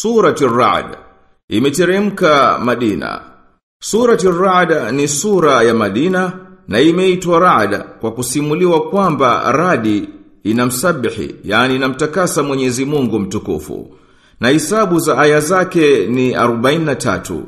Surati Ar-Ra'd imeteremka Madina. Surati Ar-Ra'd ni sura ya Madina na imeitwa Ra'd kwa kusimuliwa kwamba radi inamsabihi, yani inamtakasa Mwenyezi Mungu mtukufu. Na hisabu za aya zake ni 43.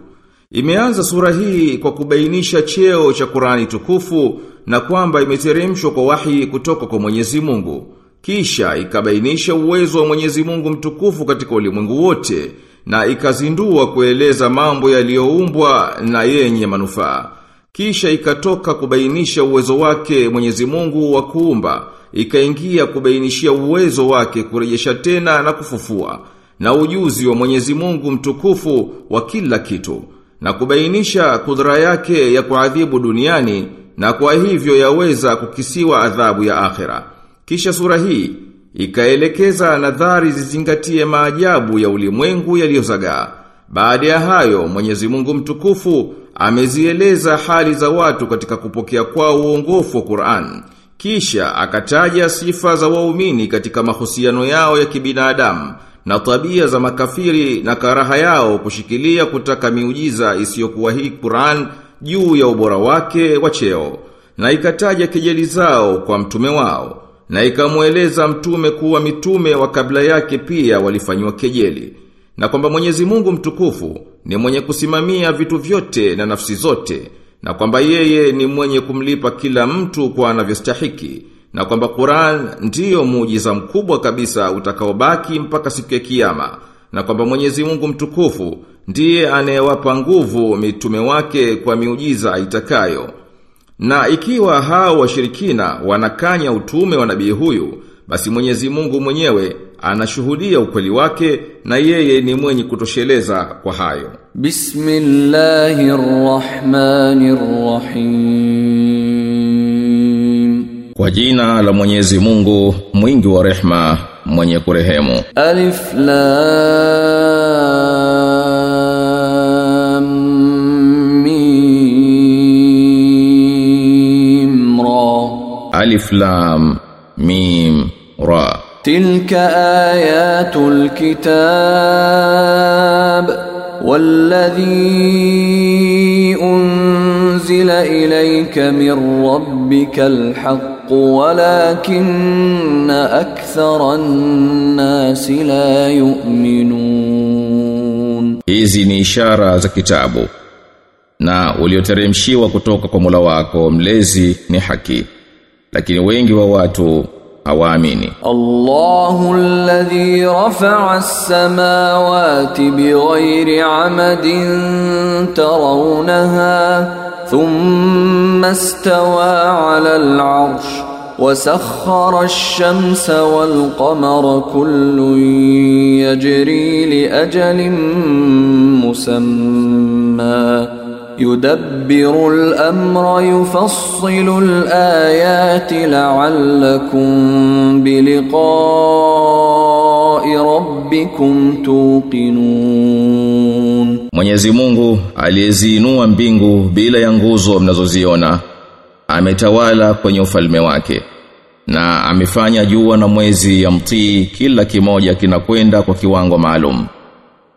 Imeanza sura hii kwa kubainisha cheo cha Qur'ani tukufu na kwamba imeteremshwa kwa wahi kutoka kwa Mwenyezi Mungu. Kisha ikabainisha uwezo wa Mwenyezi Mungu mtukufu katika ulimwengu wote na ikazindua kueleza mambo yaliyoumbwa na yenye manufaa. Kisha ikatoka kubainisha uwezo wake Mwenyezi Mungu wa kuumba, ikaingia kubainishia uwezo wake kurejesha tena na kufufua, na ujuzi wa Mwenyezi Mungu mtukufu wa kila kitu, na kubainisha kudra yake ya kuadhibu duniani na kwa hivyo yaweza kukisiwa adhabu ya akhera. Kisha sura hii ikaelekeza nadhari zizingatie maajabu ya ulimwengu yaliyozagaa. Baada ya hayo Mwenyezi Mungu mtukufu amezieleza hali za watu katika kupokea kwao uongofu wa Qur'an. Kisha akataja sifa za waumini katika mahusiano yao ya kibinadamu na tabia za makafiri na karaha yao kushikilia kutaka miujiza isiyokuwa hii Qur'an juu ya ubora wake wa cheo na ikataja kejeli zao kwa mtume wao na ikamweleza mtume kuwa mitume wa kabla yake pia walifanywa kejeli na kwamba Mwenyezi Mungu mtukufu ni mwenye kusimamia vitu vyote na nafsi zote na kwamba yeye ni mwenye kumlipa kila mtu kwa anavyostahiki na kwamba Qur'an ndiyo muujiza mkubwa kabisa utakaobaki mpaka siku ya kiyama na kwamba Mwenyezi Mungu mtukufu ndiye anayewapa nguvu mitume wake kwa miujiza itakayo na ikiwa hao washirikina wanakanya utume wa nabii huyu, basi Mwenyezi Mungu mwenyewe anashuhudia ukweli wake na yeye ni mwenye kutosheleza kwa hayo. Bismillahirrahmanirrahim. Kwa jina la Mwenyezi Mungu mwingi wa rehma mwenye kurehemu. Alif Lam Alif Lam Mim Ra تلك آيات الكتاب والذي أنزل إليك من ربك الحق ولكن أكثر الناس لا يؤمنون Hizi ni ishara za kitabu na ulioteremshiwa kutoka kwa Mola wako mlezi ni haki lakini wengi wa watu hawaamini Allahu alladhi rafa'a as-samawati bighayri 'amadin tarawnaha thumma istawa 'ala al-'arsh وسخر الشمس والقمر كل يجري لأجل مسمى yudabbiru al-amra yufassilu al-ayati la'allakum biliqa'i rabbikum tuqinun Mwenyezi Mungu aliyeziinua mbingu bila ya nguzo mnazoziona ametawala kwenye ufalme wake na amefanya jua na mwezi ya mtii kila kimoja kinakwenda kwa kiwango maalum.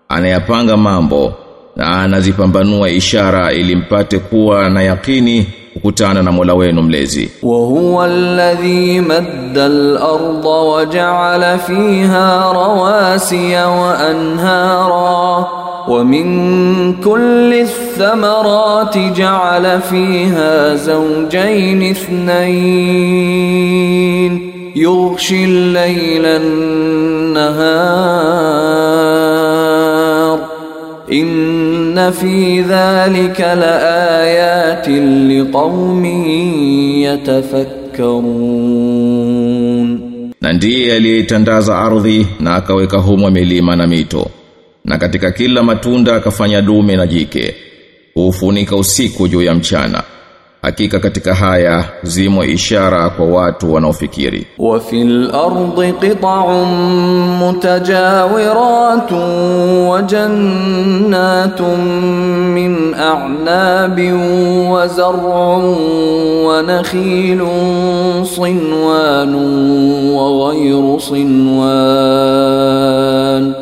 Anayapanga mambo anazipambanua ishara ili mpate kuwa na yakini kukutana na Mola wenu mlezi وهو الذي مد الأرض وجعل فيها رواسي وأنهارا ومن كل الثمرات جعل فيها زوجين اثنين يغشي الليل النهار inna fi dhalika laayatin liqaumin yatafakkarun, na ndiye aliyeitandaza ardhi na akaweka humo milima na mito. Na katika kila matunda akafanya dume na jike. Huufunika usiku juu ya mchana. hakika katika haya zimo ishara kwa watu wanaofikiri وفي الأرض قطع متجاورات وجنات من أعناب وزرع ونخيل صنوان وغير صنوان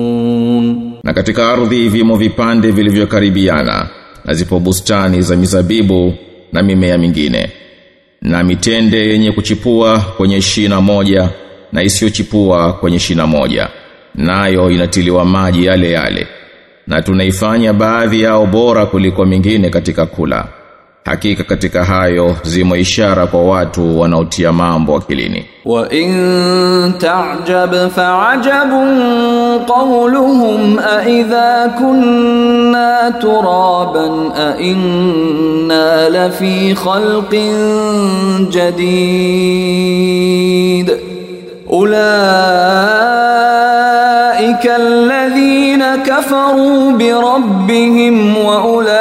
na katika ardhi vimo vipande vilivyokaribiana na zipo bustani za mizabibu na mimea mingine na mitende yenye kuchipua kwenye shina moja na isiyochipua kwenye shina moja nayo inatiliwa maji yale yale na tunaifanya baadhi yao bora kuliko mingine katika kula Hakika katika hayo zimo ishara kwa watu wanaotia mambo akilini. Wa in ta'jab fa'ajabun قولهم أإذا كنا ترابا أإنا لفي خلق جديد أولئك الذين كفروا بربهم وأولئك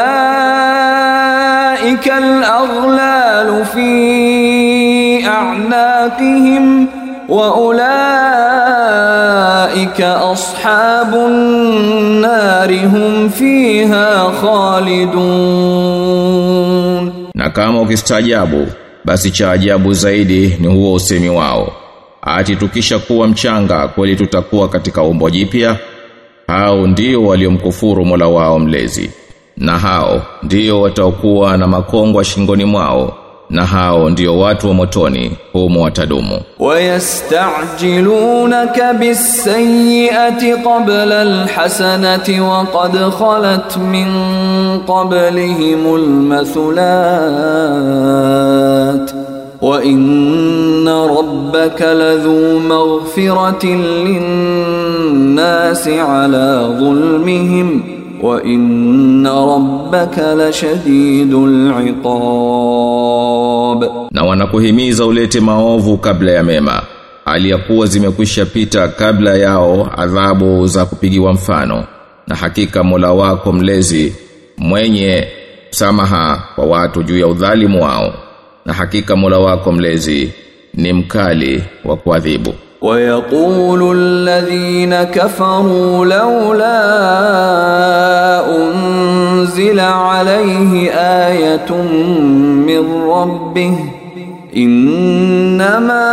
الأغلال في أعناقهم وأولئك ulaika ashabun nari hum fiha khalidun, na kama ukistaajabu basi cha ajabu zaidi ni huo usemi wao. Ati tukisha kuwa mchanga kweli tutakuwa katika umbo jipya? Hao ndio waliomkufuru Mola wao mlezi. Na hao ndio wataokuwa na makongwa shingoni mwao. Na hao ndio watu wa motoni, humo watadumu. ويستعجلونك بالسيئة قبل الحسنة وقد خلت من قبلهم المثلات وإن ربك لذو مغفرة للناس على wa inna rabbaka lashadidul iqab, na wanakuhimiza ulete maovu kabla ya mema aliyakuwa zimekwisha pita kabla yao adhabu za kupigiwa mfano. Na hakika Mola wako mlezi mwenye samaha kwa watu juu ya udhalimu wao. Na hakika Mola wako mlezi ni mkali wa kuadhibu. ويقول الذين كفروا لولا أنزل عليه آية من ربه إنما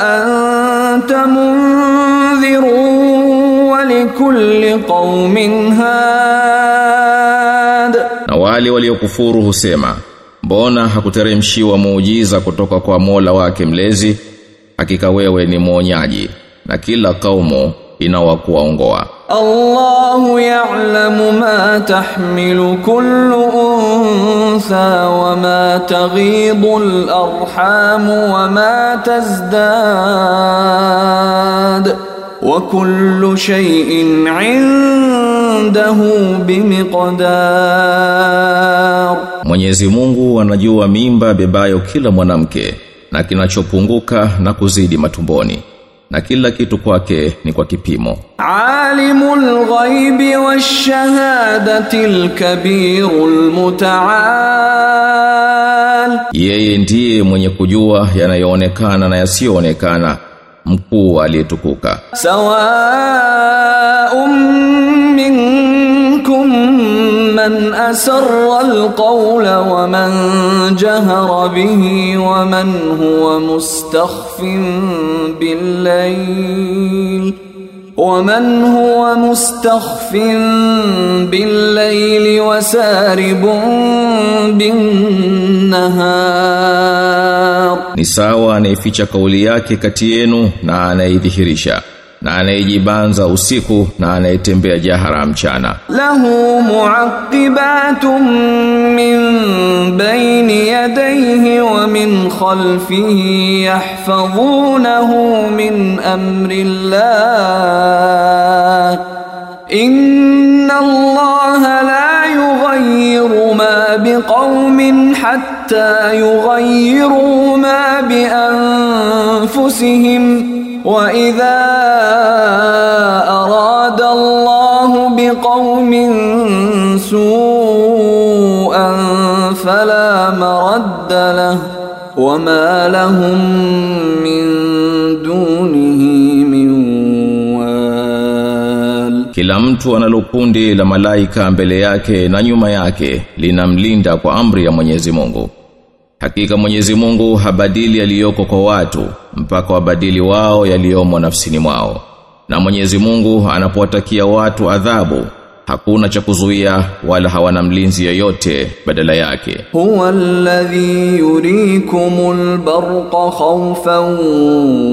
أنت منذر ولكل قوم هاد Na wale waliokufuru husema, mbona hakuteremshiwa muujiza kutoka kwa Mola wake mlezi? hakika wewe ni mwonyaji na kila kaumu inawakuwaongoa Allahu ya'lamu ma tahmilu kullu unsa wa ma taghidu al-arham wa ma tazdad. Wa kullu shay'in 'indahu bimiqdar. Mwenyezi Mungu anajua mimba bebayo kila mwanamke na kinachopunguka na kuzidi matumboni na kila kitu kwake ni kwa kipimo. Alimul ghaibi washahadati alkabirul mutaal, yeye ndiye mwenye kujua yanayoonekana na yasiyoonekana mkuu aliyetukuka. سواء منكم من أسر القول ومن جهر به ومن هو مستخف بالليل ومن هو مستخف بالليل وسارب بالنهار Ni sawa anayeficha kauli yake kati yenu na anayeidhihirisha na anayejibanza usiku na anayetembea jahara mchana. له معقبات من بين يديه ومن خلفه يحفظونه من امر الله ان الله لا يغير ما بقوم حتى يغيروا ما wa idha arada Allahu biqaumin su'an fala maradda lahu wama lahum min dunihi min wal, kila mtu analo kundi la malaika mbele yake na nyuma yake linamlinda kwa amri ya Mwenyezi Mungu. Hakika Mwenyezi Mungu habadili yaliyoko kwa watu mpaka wabadili wao yaliyomo nafsini mwao. Na Mwenyezi Mungu anapowatakia watu adhabu hakuna cha kuzuia wala hawana mlinzi yeyote badala yake. huwalladhi yurikumul barqa khawfan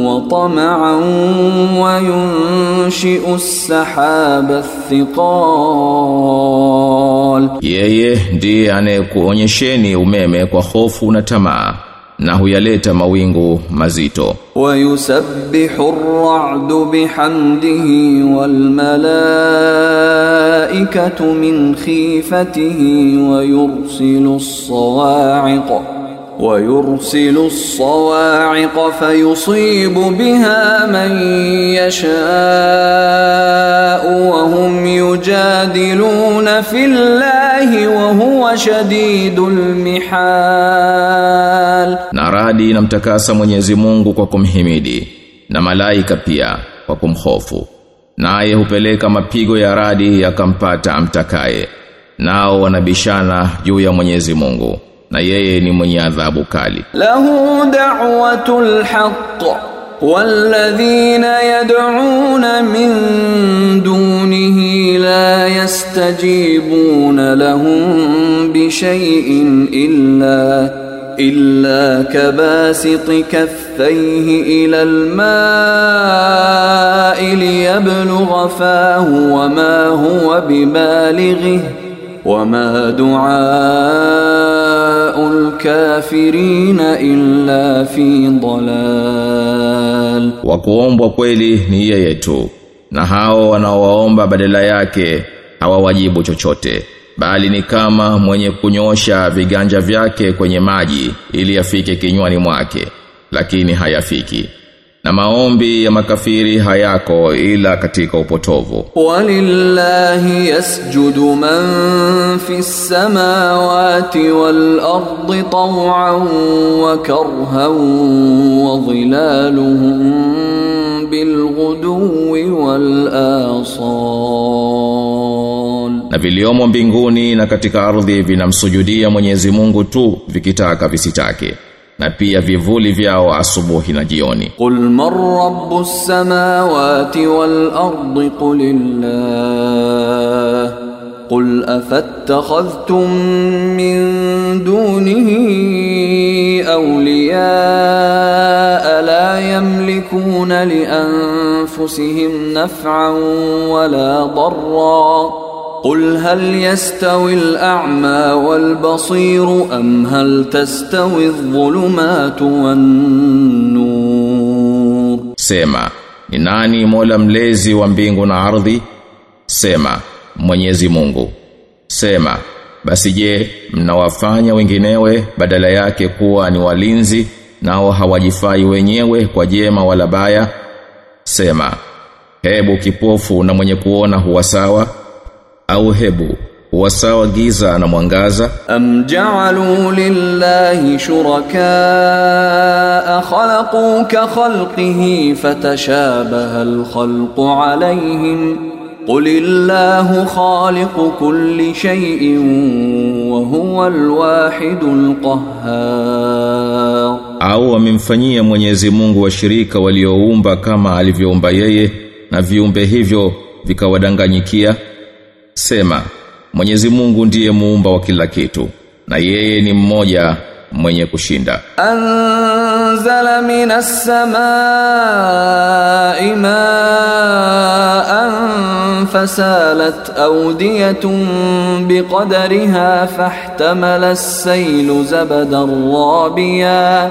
wa tama'an wa yunshi'us sahaba thiqala الثقال Yeye ndiye anayekuonyesheni umeme kwa hofu na tamaa na huyaleta mawingu mazito. ويسبح الرعد بحمده والملائكة من خيفته ويرسل الصواعق ويرسل الصواعق فيصيب بها من يشاء وهم يجادلون في الله وهو شديد المحال Na radi inamtakasa Mwenyezi Mungu kwa kumhimidi na malaika pia kwa kumhofu. Naye hupeleka mapigo ya radi yakampata amtakaye. Nao wanabishana juu ya Mwenyezi Mungu na yeye ni mwenye adhabu kali. له دعوة الحق والذين يدعون من دونه لا يستجيبون لهم بشيء إلا إلا كباسط كفيه إلى الماء ليبلغ فاه وما هو ببالغه وما دعاء الكافرين illa في ضلال. Wa kuombwa kweli ni yeye tu, na hao wanaowaomba badala yake hawawajibu chochote bali ni kama mwenye kunyosha viganja vyake kwenye maji ili yafike kinywani mwake lakini hayafiki na maombi ya makafiri hayako ila katika upotovu. Walillahi yasjudu man fis samawati wal ardi taw'an wa karhan wa dhilaluhum bil ghudwi wal asal. Na viliomo mbinguni na katika ardhi vinamsujudia Mwenyezi Mungu tu vikitaka visitake. Na pia vivuli vyao asubuhi na jioni. قل من رب السماوات والأرض قل الله قل أفاتخذتم من دونه أولياء لا يملكون لأنفسهم نفعا ولا ضرا قل هل يستوي الأعمى والبصير أم هل تستوي الظلمات والنور Sema, ni nani Mola mlezi wa mbingu na ardhi? Sema, Mwenyezi Mungu. Sema, basi je, mnawafanya wenginewe badala yake kuwa ni walinzi nao hawajifai wenyewe kwa jema wala baya? Sema, hebu kipofu na mwenye kuona huwa sawa au hebu huwa sawa giza na mwangaza? أم جعلوا لله شركاء خلقوا كخلقه فتشابه الخلق عليهم قل الله خالق كل شيء وهو الواحد القهار au wamemfanyia Mwenyezi Mungu washirika walioumba kama alivyoumba yeye na viumbe hivyo vikawadanganyikia Sema, Mwenyezi Mungu ndiye muumba wa kila kitu na yeye ni mmoja mwenye kushinda. Anzala minas samaa ma'an fasalat awdiyatun biqadriha fahtamala as-sayl zabadan rabiya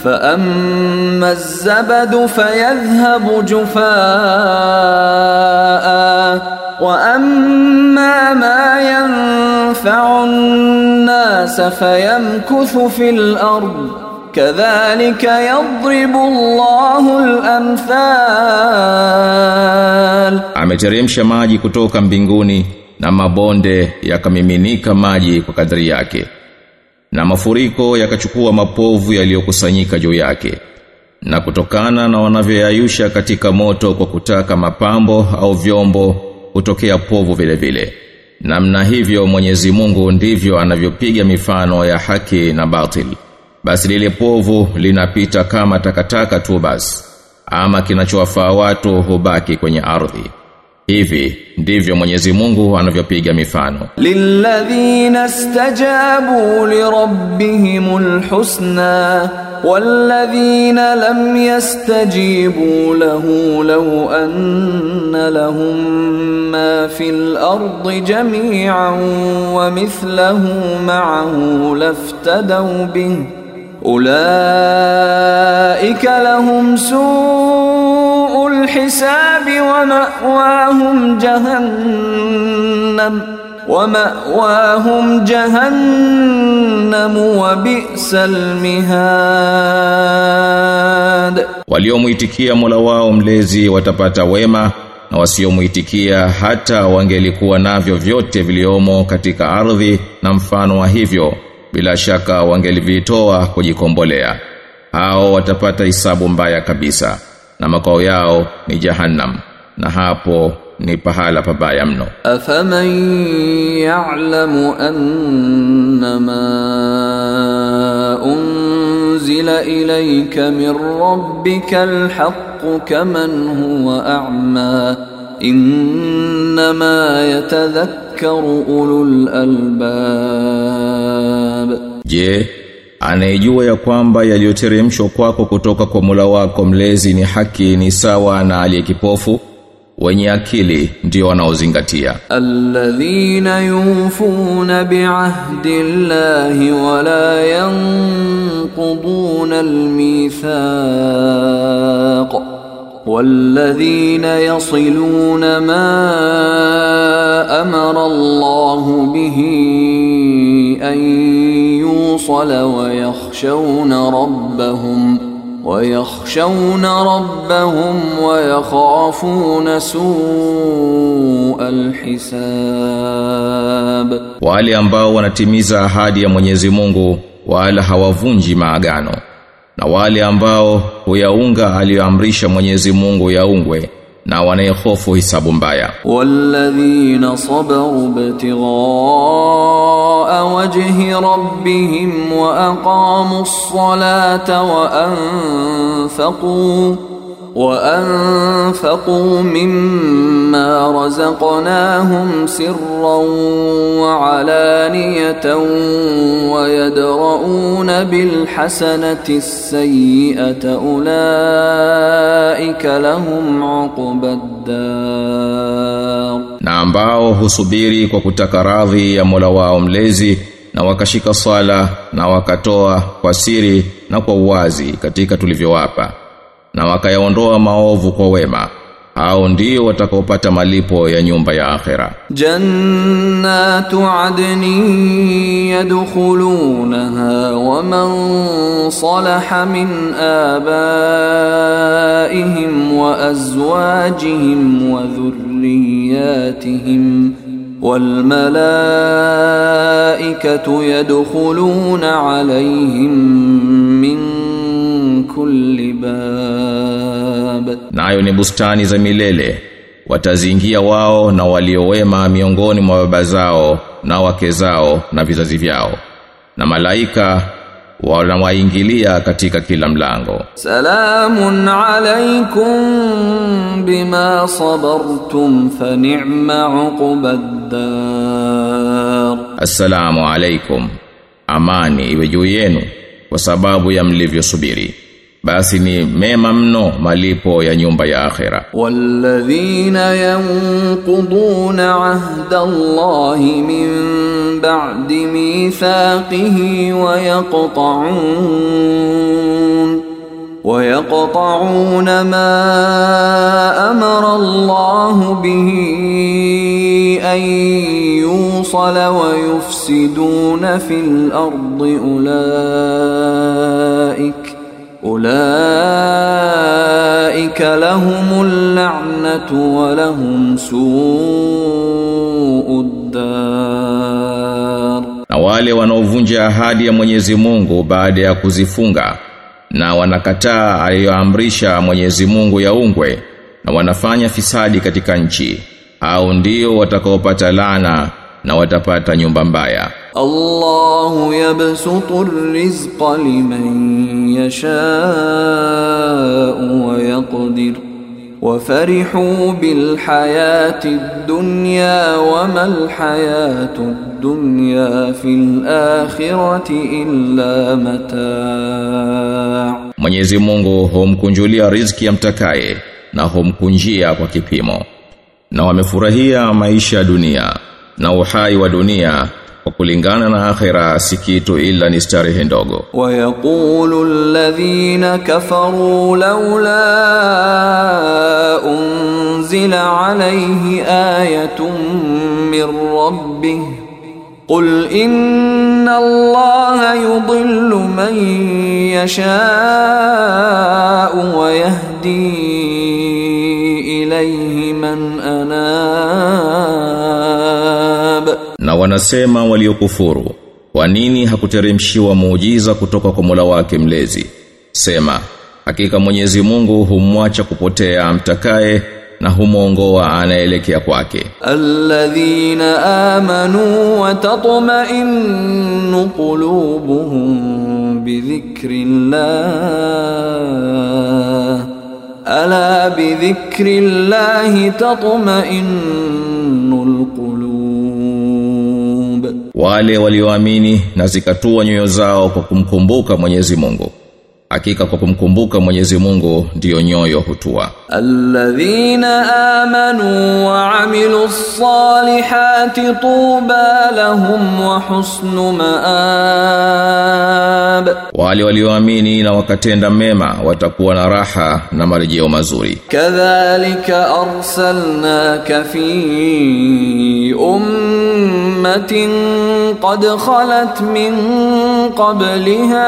فأما الزبد فيذهب جفاء وأما ما ينفع الناس فيمكث في الأرض كذلك يضرب الله الأمثال Ameteremsha maji kutoka mbinguni na mabonde yakamiminika maji kwa kadri yake. Na mafuriko yakachukua mapovu yaliyokusanyika juu yake. Na kutokana na wanavyoyayusha katika moto kwa kutaka mapambo au vyombo kutokea povu vile vile. Namna hivyo Mwenyezi Mungu ndivyo anavyopiga mifano ya haki na batil. Basi lile povu linapita kama takataka tu basi. Ama kinachowafaa watu hubaki kwenye ardhi. Hivi ndivyo Mwenyezi Mungu anavyopiga mifano. للذين استجابوا لربهم الحسنى والذين لم يستجيبوا له لو أن لهم ما في الأرض جميعا ومثله معه لافتدوا به أولئك لهم سوء الحساب ومأواهم جهنم ومأواهم جهنم وبئس المهاد Waliomuitikia Mola wao mlezi watapata wema na wasiomuitikia hata wangelikuwa navyo vyote viliomo katika ardhi na mfano wa hivyo bila shaka wangelivitoa kujikombolea. Hao watapata hisabu mbaya kabisa na makao yao ni jahannam na hapo ni pahala pabaya mno. أفمن يعلم أنما أنزل إليك من ربك الحق كمن هو أعمى إنما يتذكر أولو الألباب Je, anayejua ya kwamba yaliyoteremshwa kwako kutoka kwa Mola wako mlezi ni haki ni sawa na aliyekipofu? Wenye akili ndio wanaozingatia. الذين يوفون بعهد الله ولا ينقضون الميثاق والذين يصلون ما امر الله به ان يوصل ويخشون ربهم ويخشون ربهم ويخافون سوء الحساب Wale ambao wanatimiza ahadi ya Mwenyezi Mungu wala hawavunji maagano. Na wale ambao huyaunga aliyoamrisha Mwenyezi Mungu yaungwe na wanayehofu hisabu mbaya. والذين صبروا وجه ربهم وأقاموا الصلاة وأنفقوا وأنفقوا مما رزقناهم سرا وعلانية ويدرؤون بالحسنة السيئة أولئك لهم عقبى الدار Na ambao husubiri kwa kutaka radhi ya Mola wao mlezi na wakashika sala na wakatoa kwa siri na kwa uwazi katika tulivyowapa na wakayaondoa maovu kwa wema au ndio watakaopata malipo ya nyumba ya akhera jannatu adni yadkhulunaha wa man salaha min abaihim wa azwajihim wa dhurriyatihim والملائكة يدخلون عليهم من kulli bab, nayo ni bustani za milele wataziingia wao na waliowema miongoni mwa baba zao na wake zao na vizazi vyao na malaika wanawaingilia katika kila mlango. Salamun alaykum bima sabartum fa ni'ma uqbaddar. Assalamu alaykum, amani iwe juu yenu kwa sababu ya mlivyosubiri. Basi ni mema mno malipo ya nyumba ya akhera. والذين ينقضون عهد الله من بعد ميثاقه ويقطعون ويقطعون ما أمر الله به أن يوصل ويفسدون في الأرض أولئك ulaika lahumul la'natu wa lahum su'uddar, na wale wanaovunja ahadi ya Mwenyezi Mungu baada ya kuzifunga na wanakataa aliyoamrisha Mwenyezi Mungu yaungwe na wanafanya fisadi katika nchi, au ndio watakaopata lana na watapata nyumba mbaya. Allahu yabsutu rizqa liman yashau wa yaqdir. Wafarihu bilhayati dunya wama lhayatu dunya fil akhirati illa mataa, Mwenyezi Mungu humkunjulia riziki ya mtakaye na humkunjia kwa kipimo, na wamefurahia maisha ya dunia na uhai wa dunia kwa kulingana na akhira si kitu ila ni starehe ndogo wa yaqulu alladhina kafaru laula unzila alayhi ayatun min rabbih قل إن الله يضل من يشاء ويهدي wanasema waliokufuru kwa nini hakuteremshiwa muujiza kutoka kwa Mola wake mlezi? Sema hakika Mwenyezi Mungu humwacha kupotea mtakaye na humwongoa anaelekea kwake. Alladhina amanu wa tatma'innu qulubuhum bi dhikrillah. Ala bi dhikrillah tatma'innul wale walioamini na zikatua nyoyo zao kwa kumkumbuka Mwenyezi Mungu hakika kwa kumkumbuka Mwenyezi Mungu ndiyo nyoyo hutua. Alladhina amanu wa amilus salihati tuba lahum wa husnu maab, wale walioamini na wakatenda mema watakuwa na raha na marejeo mazuri. Kadhalika arsalnaka fi ummatin qad khalat min qabliha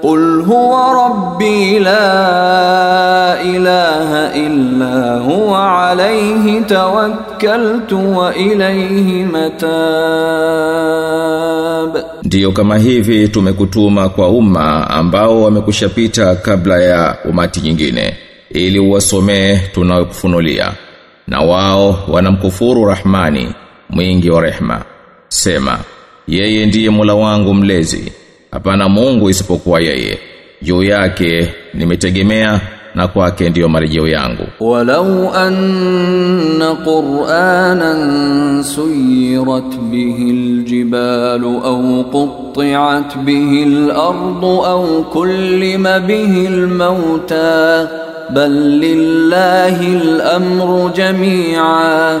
Qul huwa rabbi la ilaha illa huwa alayhi tawakkaltu wa ilayhi matab. Ndiyo kama hivi tumekutuma kwa umma ambao wamekushapita kabla ya umati nyingine ili uwasomee tunayokufunulia na wao wanamkufuru Rahmani mwingi wa rehma. Sema yeye ndiye Mola wangu mlezi hapana Mungu isipokuwa yeye. Juu yake nimetegemea na kwake ndiyo marejeo yangu. Walau anna qur'anan suyirat bihi aljibal au qutiat bihi alard au kullima bihi almauta bal lillahi alamru jami'a.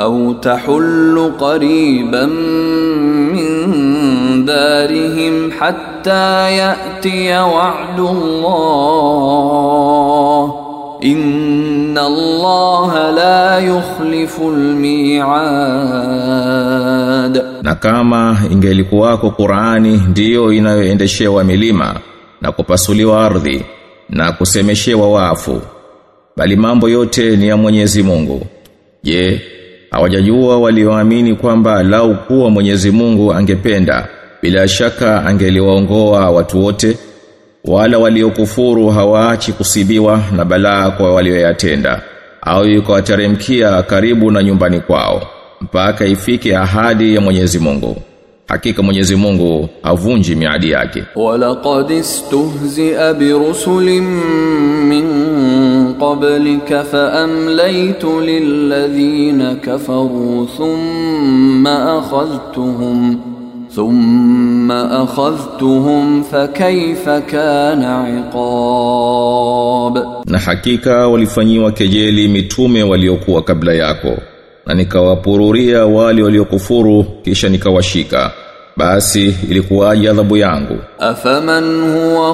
أو تحل قريبا من دارهم حتى يأتي وعد الله إن الله لا يخلف الميعاد Na kama ingelikuwako Qur'ani ndiyo inayoendeshewa milima na kupasuliwa ardhi na kusemeshewa wafu bali mambo yote ni ya Mwenyezi Mungu. Je, hawajajua walioamini kwamba lau kuwa Mwenyezi Mungu angependa bila shaka angeliwaongoa watu wote wala waliokufuru hawaachi kusibiwa na balaa kwa walioyatenda au ikawateremkia karibu na nyumbani kwao mpaka ifike ahadi ya Mwenyezi Mungu. Hakika Mwenyezi Mungu avunji miadi yake. Walaqad istuhzi'a birusulin min قبلك فأمليت للذين كفروا ثم أخذتهم ثم أخذتهم فكيف كان عقاب Na hakika walifanyiwa kejeli mitume waliokuwa kabla yako na nikawapururia wale waliokufuru kisha nikawashika basi ilikuwaje adhabu yangu أفمن هو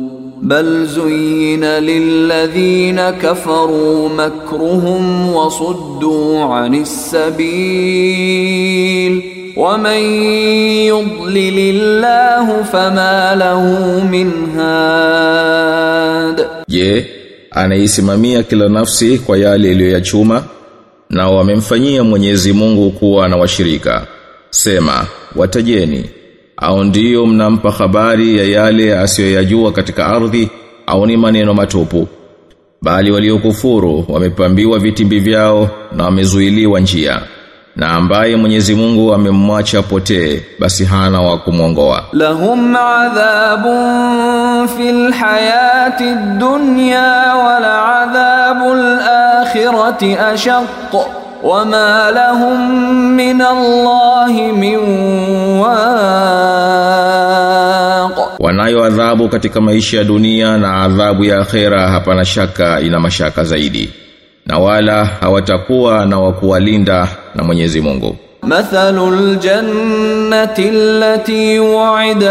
بل زين للذين كفروا مكرهم وصدوا عن السبيل ومن يضلل الله فما له من هاد Je, anaisimamia kila nafsi kwa yale iliyoyachuma na wamemfanyia Mwenyezi Mungu kuwa na washirika. Sema, watajeni au ndiyo mnampa habari ya yale asiyoyajua katika ardhi au ni maneno matupu? Bali waliokufuru wamepambiwa vitimbi vyao na wamezuiliwa njia. Na ambaye Mwenyezi Mungu amemwacha potee basi hana wa kumwongoa. Lahum adhabun fil hayati dunya wal adhabul akhirati ashaq وما لهم من الله من واق Wanayo adhabu katika maisha ya dunia na adhabu ya akhera hapana shaka ina mashaka zaidi. Na wala hawatakuwa na wakuwalinda na Mwenyezi Mungu. مثل الجنة التي وعد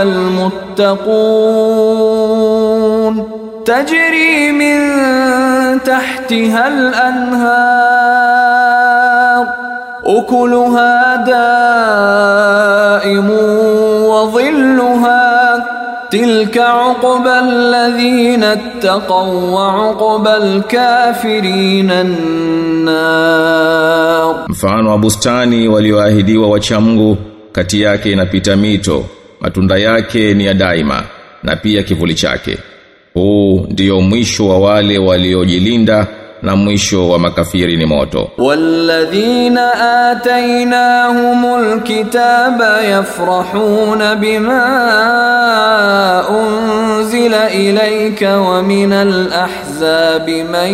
المتقون تجري من تحتها الأنهار ukuluha daimu wa dhilluha tilka uqba alladhina ittaqaw wa uqba alkafirin mfano wa bustani walioahidiwa wachamungu kati yake inapita mito matunda yake ni ya daima na pia kivuli chake. Huu ndiyo mwisho wa wale waliojilinda na mwisho wa makafiri ni moto walladhina atainahumul kitaba yafrahuna bima unzila ilayka wa minal ahzabi man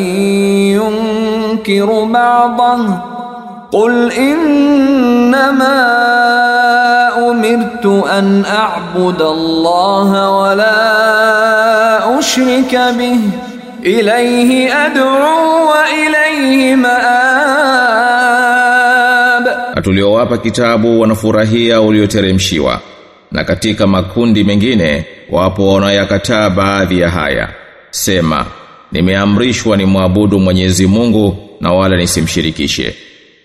yunkiru ba'dahu قل انما امرت ان اعبد الله ولا اشرك به ilayhi ad'u wa ilayhi ma'ab Tuliowapa kitabu wanafurahia ulioteremshiwa. Na katika makundi mengine wapo wanayakataa baadhi ya haya. Sema nimeamrishwa ni nimwabudu Mwenyezi Mungu na wala nisimshirikishe.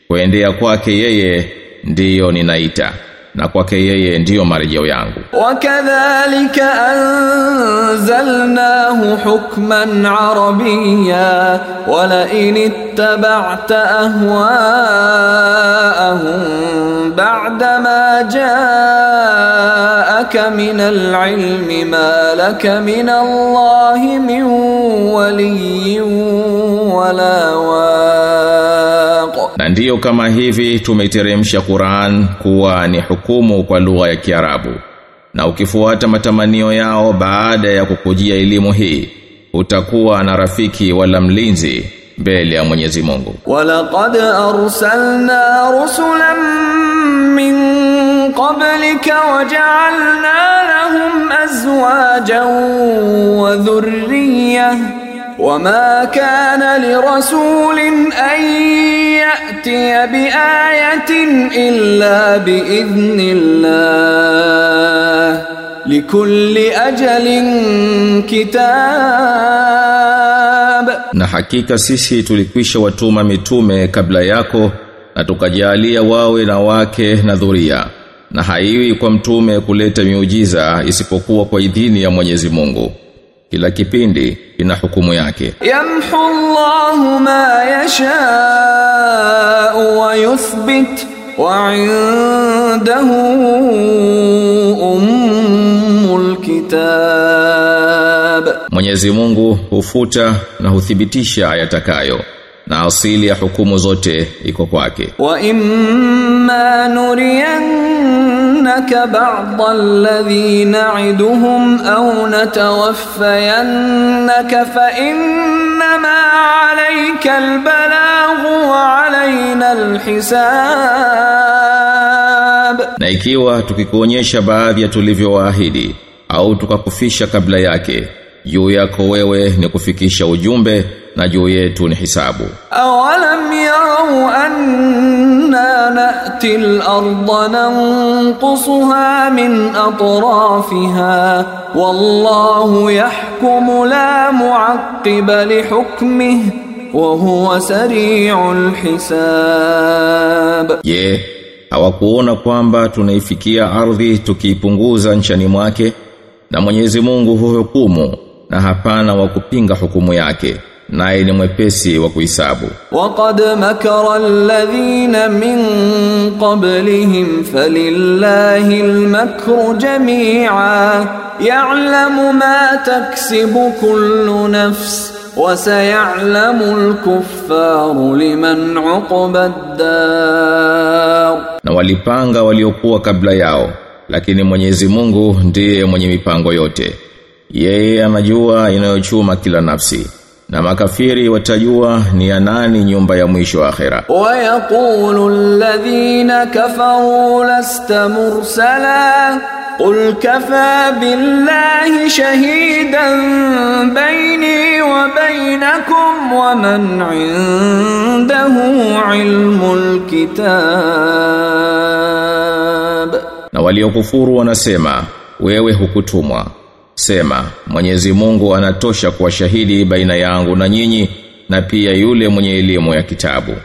Kuendea kwake yeye ndiyo ninaita. na kwake yeye ndiyo marejeo yangu. وكذلك أنزلناه حكما عربيا ولئن اتبعت أهواءهم بعدما جاءك من العلم ما لك من الله من ولي ولا واق Na ndiyo kama hivi tumeiteremsha Qur'an kuwa ni hukumu kwa lugha ya Kiarabu. Na ukifuata matamanio yao baada ya kukujia elimu hii, utakuwa na rafiki wala mlinzi mbele ya Mwenyezi Mungu. ولقد أرسلنا رسلا من قبلك وجعلنا لهم أزواجا وذرية وما كان لرسول أن يأتي بآية إلا بإذن الله لكل أجل كتاب Na hakika sisi tulikwisha watuma mitume kabla yako na tukajalia wawe na wake na dhuria. Na haiwi kwa mtume kuleta miujiza isipokuwa kwa idhini ya Mwenyezi Mungu. kila kipindi ina hukumu yake. Yamhu ma yasha wa yuthbit wa indahu umul kitab. Mwenyezi Mungu hufuta na huthibitisha ayatakayo na asili ya hukumu zote iko kwake. Wa imma nuriyan نرينك بعض الذي نعدهم أو نتوفينك فإنما عليك البلاغ وعلينا الحساب Na ikiwa tukikuonyesha baadhi ya tulivyowaahidi au tukakufisha kabla yake, juu yako wewe ni kufikisha ujumbe na juu yetu ni hisabu. Awalam yarau anna nati al-ardha nanqusuha min atrafiha wallahu yahkumu la muaqqiba li hukmihi wa huwa sari'ul hisab. Je hawakuona kwamba tunaifikia ardhi tukiipunguza nchani mwake na Mwenyezi Mungu huhukumu na hapana wa kupinga hukumu yake? naye ni mwepesi wa kuhisabu. وقد مكر الذين من قبلهم فلله المكر جميعا يعلم ما تكسب كل نفس وسيعلم الكفار لمن عقبى الدار Na walipanga waliokuwa kabla yao, lakini Mwenyezi Mungu ndiye mwenye mipango yote. Yeye anajua inayochuma kila nafsi. na makafiri watajua ni ya nani nyumba ya mwisho wa akhira wa yaqulu alladhina kafaru lasta mursala qul kafa billahi shahidan baini wa bainakum wa man indahu ilmul kitab. Na waliokufuru wanasema wewe hukutumwa. Sema, Mwenyezi Mungu anatosha kuwa shahidi baina yangu na nyinyi na pia yule mwenye elimu ya kitabu.